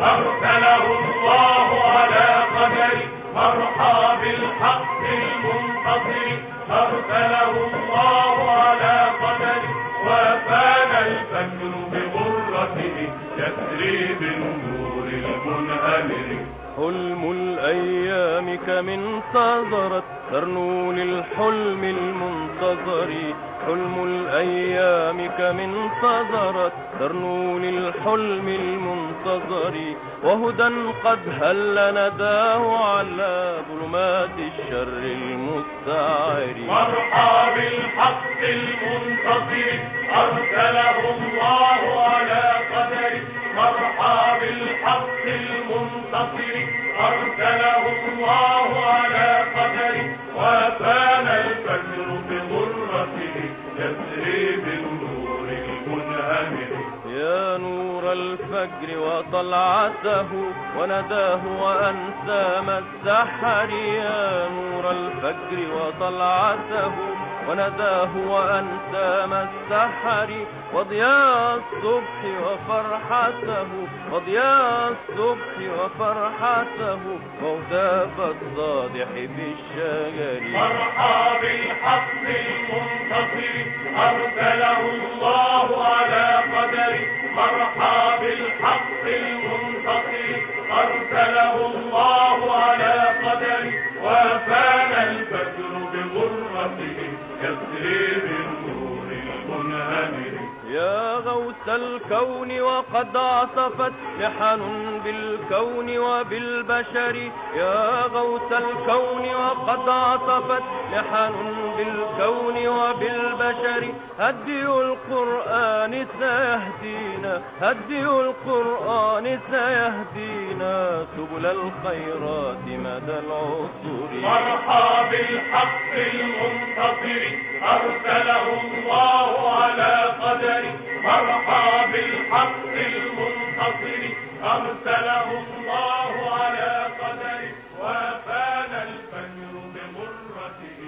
أرسله الله على قدر أرحى بالحق المنتصر. أرسله الله على قدر وفان الفجر بغرته يسري بالنور المنهمر. حلم الأيام كم انتظرت ترنون الحلم المنتظر. حلم الأيام كمن صدرت ترنو للحلم المنتظر. وهدى قد هل نداه على ظلمات الشر المستعر. مرحى بالحق المنتصر أرسله الله على قدره مرحى بالحق المنتصر أرسله الله يا نور الفجر وطلعته ونداه وأنسام السحر. يا نور الفجر وطلعته ونداه وأنسام السحر وضياء الصبح وفرحته وضياء الصبح وفرحته. وهتاف الصادح في الشجر مرحى بالحق المنتصر أرسله الله على قدره مرحى بالحق المنتصر. يا غوث الكون وقد عصفت محن بالكون وبالبشر. يا غوث الكون وقد عصفت محن بالكون وبالبشر. هدي القرآن سيهدينا هدي القرآن سيهدينا. سبل الخيرات مدى العصور مرحى بالحق المنتصر أرسله وارقى بالحق المنتصر. أرسله الله على قدره وفان الفجر بمرته